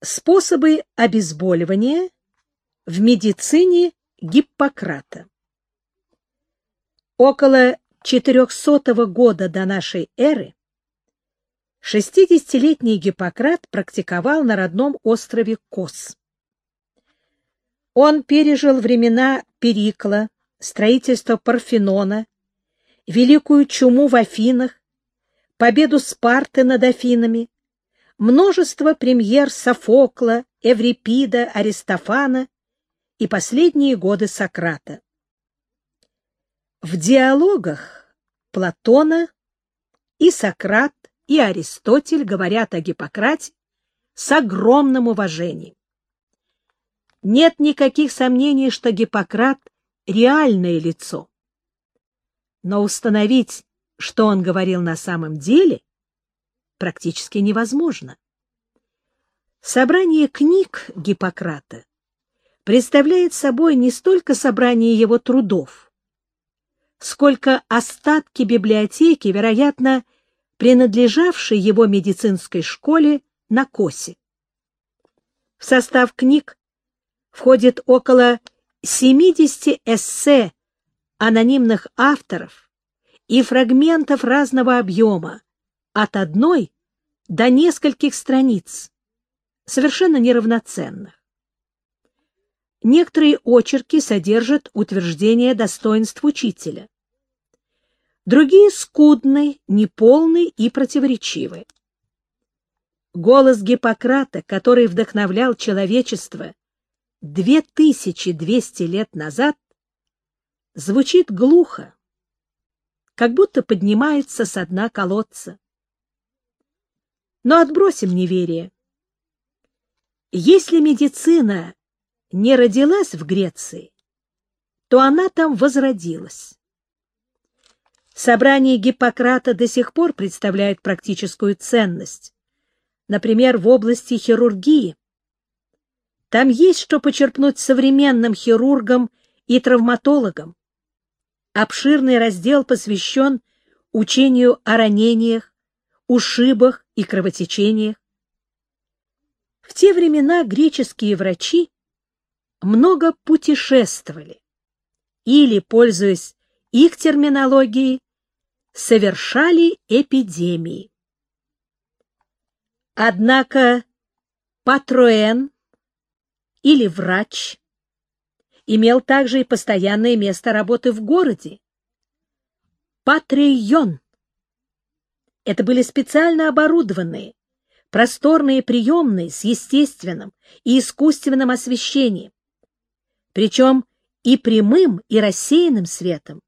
Способы обезболивания в медицине Гиппократа. Около 400 года до нашей эры 60-летний Гиппократ практиковал на родном острове Кос. Он пережил времена Перикла, строительство Парфенона, великую чуму в Афинах, победу Спарты над Афинами, множество премьер Софокла, Эврипида, Аристофана и последние годы Сократа. В диалогах Платона и Сократ, и Аристотель говорят о Гиппократе с огромным уважением. Нет никаких сомнений, что Гиппократ — реальное лицо. Но установить, что он говорил на самом деле, практически невозможно. Собрание книг Гиппократа представляет собой не столько собрание его трудов, сколько остатки библиотеки, вероятно, принадлежавшей его медицинской школе на Косе. В состав книг входит около 70 эссе анонимных авторов и фрагментов разного объема, от одной до нескольких страниц, совершенно неравноценных. Некоторые очерки содержат утверждение достоинств учителя. Другие скудны, неполны и противоречивы. Голос Гиппократа, который вдохновлял человечество 2200 лет назад, звучит глухо, как будто поднимается со дна колодца. Но отбросим неверие. Если медицина не родилась в Греции, то она там возродилась. Собрание Гиппократа до сих пор представляет практическую ценность, например, в области хирургии. Там есть что почерпнуть современным хирургам и травматологам. Обширный раздел посвящен учению о ранениях, ушибах и кровотечениях. В те времена греческие врачи много путешествовали или, пользуясь их терминологией, совершали эпидемии. Однако патроэн или врач имел также и постоянное место работы в городе. Патрион. Это были специально оборудованные, просторные приемные с естественным и искусственным освещением, причем и прямым, и рассеянным светом,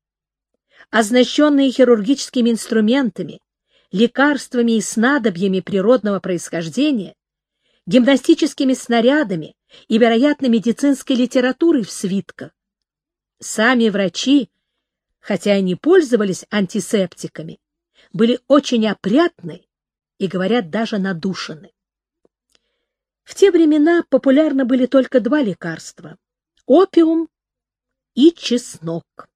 оснащенные хирургическими инструментами, лекарствами и снадобьями природного происхождения, гимнастическими снарядами и, вероятно, медицинской литературой в свитках. Сами врачи, хотя и не пользовались антисептиками, были очень опрятны и, говорят, даже надушены. В те времена популярны были только два лекарства — опиум и чеснок.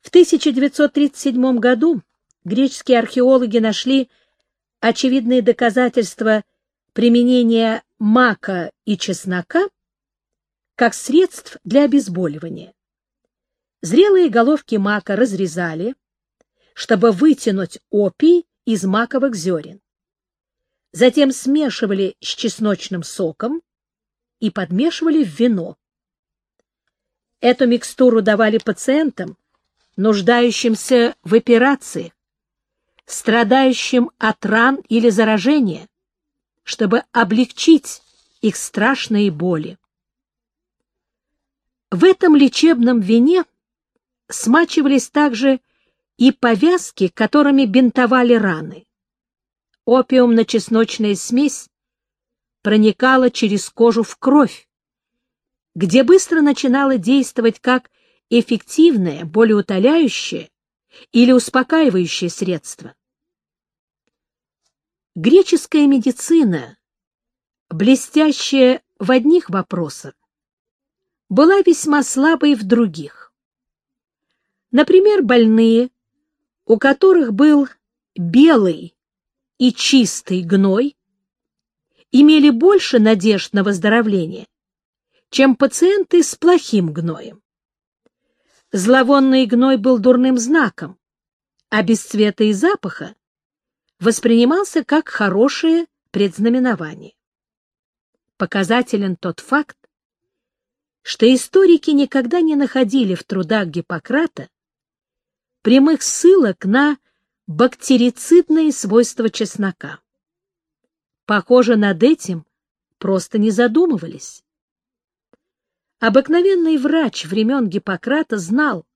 В 1937 году греческие археологи нашли очевидные доказательства применения мака и чеснока как средств для обезболивания. Зрелые головки мака разрезали, чтобы вытянуть опий из маковых зерен. Затем смешивали с чесночным соком и подмешивали в вино. Эту микстуру давали пациентам, нуждающимся в операции, страдающим от ран или заражения, чтобы облегчить их страшные боли. В этом лечебном вине смачивались также и повязки, которыми бинтовали раны. Опиумно-чесночная смесь проникала через кожу в кровь, где быстро начинала действовать как эффективное, болеутоляющее или успокаивающее средство. Греческая медицина, блестящая в одних вопросах, была весьма слабой в других. Например, больные, у которых был белый и чистый гной, имели больше надежд на выздоровление, чем пациенты с плохим гноем. Зловонный гной был дурным знаком, а без цвета и запаха воспринимался как хорошее предзнаменование. Показателен тот факт, что историки никогда не находили в трудах Гиппократа прямых ссылок на бактерицидные свойства чеснока. Похоже, над этим просто не задумывались. Обыкновенный врач времен Гиппократа знал,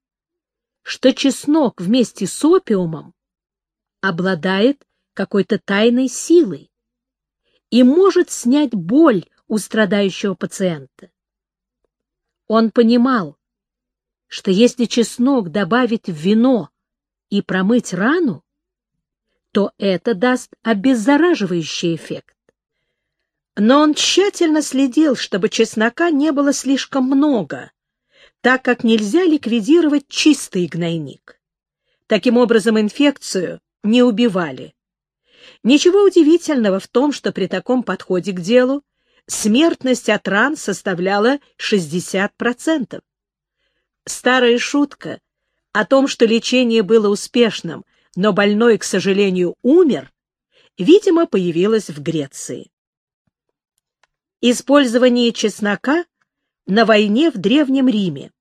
что чеснок вместе с опиумом обладает какой-то тайной силой и может снять боль у страдающего пациента. Он понимал, что если чеснок добавить в вино и промыть рану, то это даст обеззараживающий эффект. Но он тщательно следил, чтобы чеснока не было слишком много, так как нельзя ликвидировать чистый гнойник. Таким образом, инфекцию не убивали. Ничего удивительного в том, что при таком подходе к делу смертность от ран составляла 60%. Старая шутка о том, что лечение было успешным, но больной, к сожалению, умер, видимо, появилась в Греции. Использование чеснока на войне в Древнем Риме.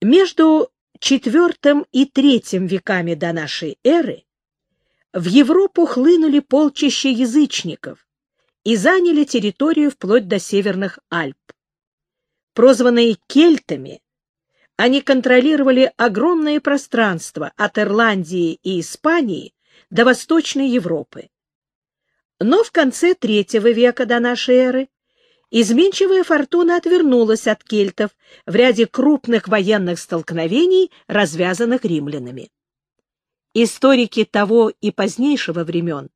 Между IV и III веками до нашей эры в Европу хлынули полчища язычников и заняли территорию вплоть до Северных Альп. Прозванные кельтами, они контролировали огромное пространство от Ирландии и Испании до Восточной Европы. Но в конце III века до нашей эры изменчивая фортуна отвернулась от кельтов в ряде крупных военных столкновений, развязанных римлянами. Историки того и позднейшего времен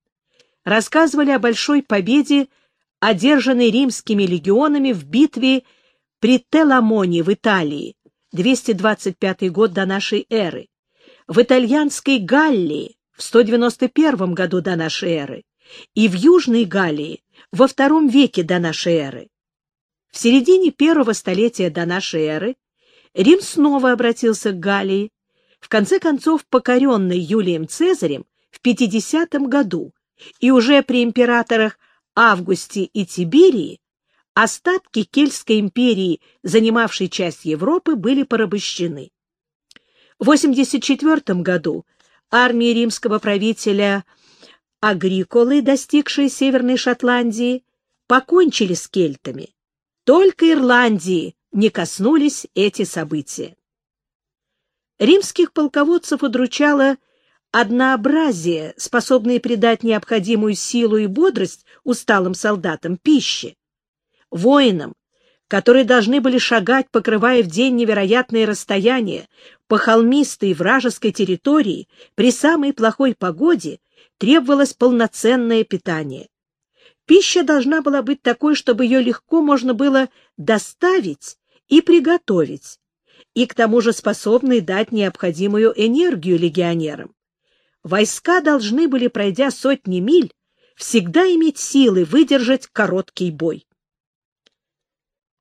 рассказывали о большой победе, одержанной римскими легионами в битве при Теламоне в Италии, 225 год до нашей эры, в итальянской Галлии в 191 году до нашей эры. И в Южной Галлии во втором веке до нашей эры. В середине первого столетия до нашей эры Рим снова обратился к Галлии, в конце концов покоренный Юлием Цезарем в 50 году, и уже при императорах Августе и Тиберии остатки Кельтской империи, занимавшей часть Европы, были порабощены. В 84 году армии римского правителя Агриколы, достигшие Северной Шотландии, покончили с кельтами. Только Ирландии не коснулись эти события. Римских полководцев удручало однообразие, способное придать необходимую силу и бодрость усталым солдатам пищи. Воинам, которые должны были шагать, покрывая в день невероятные расстояния по холмистой вражеской территории при самой плохой погоде, требовалось полноценное питание. Пища должна была быть такой, чтобы ее легко можно было доставить и приготовить, и к тому же способной дать необходимую энергию легионерам. Войска должны были, пройдя сотни миль, всегда иметь силы выдержать короткий бой.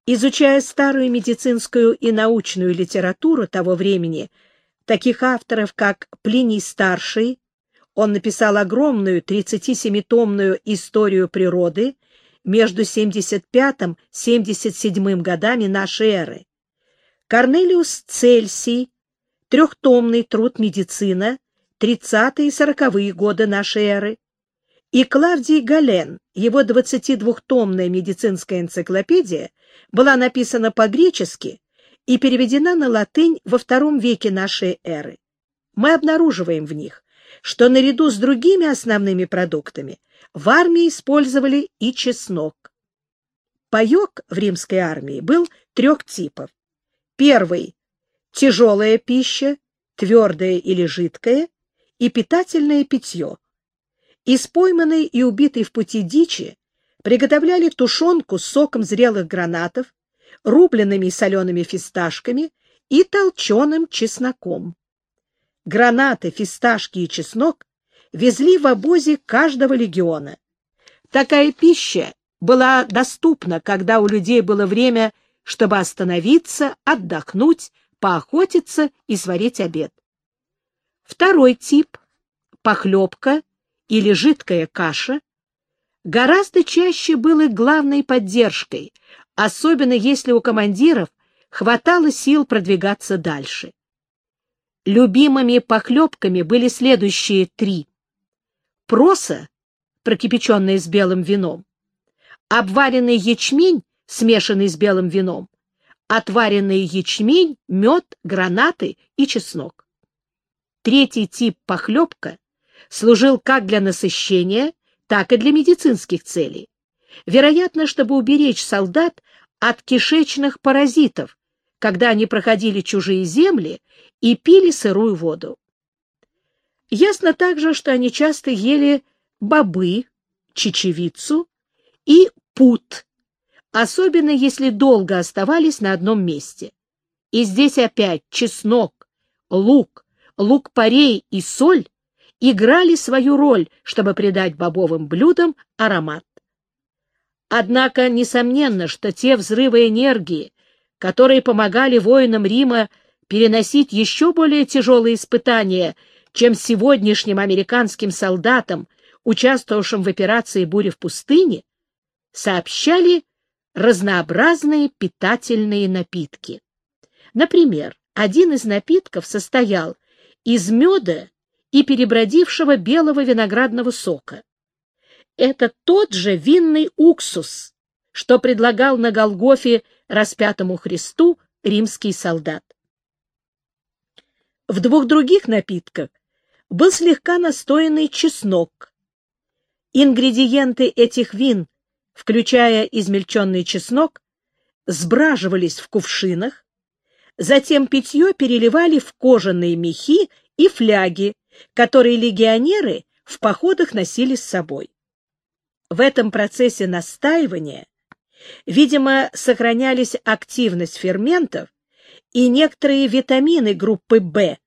Изучая старую медицинскую и научную литературу того времени, таких авторов, как Плиний Старший, он написал огромную 37-томную историю природы между 75-77 годами нашей эры. Корнелиус Цельсий, трехтомный труд «Медицина», 30-е и 40-е годы нашей эры, и Клавдий Гален, его 22-томная медицинская энциклопедия, была написана по-гречески и переведена на латынь во втором веке нашей эры. Мы обнаруживаем в них что наряду с другими основными продуктами в армии использовали и чеснок. Паек в римской армии был трех типов. Первый – тяжелая пища, твердая или жидкая, и питательное питье. Из пойманной и убитой в пути дичи приготовляли тушенку с соком зрелых гранатов, рубленными и солеными фисташками и толченым чесноком гранаты, фисташки и чеснок везли в обозе каждого легиона. Такая пища была доступна, когда у людей было время, чтобы остановиться, отдохнуть, поохотиться и сварить обед. Второй тип — похлебка или жидкая каша — гораздо чаще был главной поддержкой, особенно если у командиров хватало сил продвигаться дальше. Любимыми похлебками были следующие три. Проса, прокипяченная с белым вином, обваренный ячмень, смешанный с белым вином, отваренный ячмень, мед, гранаты и чеснок. Третий тип похлебка служил как для насыщения, так и для медицинских целей. Вероятно, чтобы уберечь солдат от кишечных паразитов, когда они проходили чужие земли и пили сырую воду. Ясно также, что они часто ели бобы, чечевицу и пут, особенно если долго оставались на одном месте. И здесь опять чеснок, лук, лук-порей и соль играли свою роль, чтобы придать бобовым блюдам аромат. Однако, несомненно, что те взрывы энергии, которые помогали воинам Рима переносить еще более тяжелые испытания, чем сегодняшним американским солдатам, участвовавшим в операции «Буря в пустыне», сообщали разнообразные питательные напитки. Например, один из напитков состоял из меда и перебродившего белого виноградного сока. Это тот же винный уксус, что предлагал на Голгофе распятому Христу римский солдат. В двух других напитках был слегка настоянный чеснок. Ингредиенты этих вин включая измельченный чеснок, сбраживались в кувшинах, затем питье переливали в кожаные мехи и фляги, которые легионеры в походах носили с собой. В этом процессе настаивания, видимо, сохранялись активность ферментов и некоторые витамины группы В,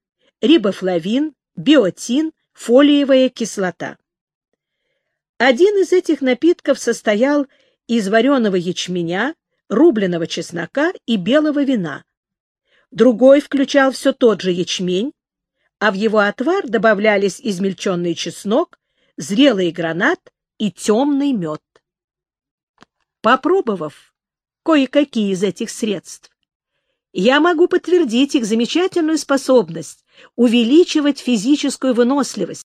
рибофлавин, биотин, фолиевая кислота. Один из этих напитков состоял из вареного ячменя, рубленого чеснока и белого вина. Другой включал все тот же ячмень, а в его отвар добавлялись измельченный чеснок, зрелый гранат и темный мед. Попробовав кое-какие из этих средств, я могу подтвердить их замечательную способность увеличивать физическую выносливость,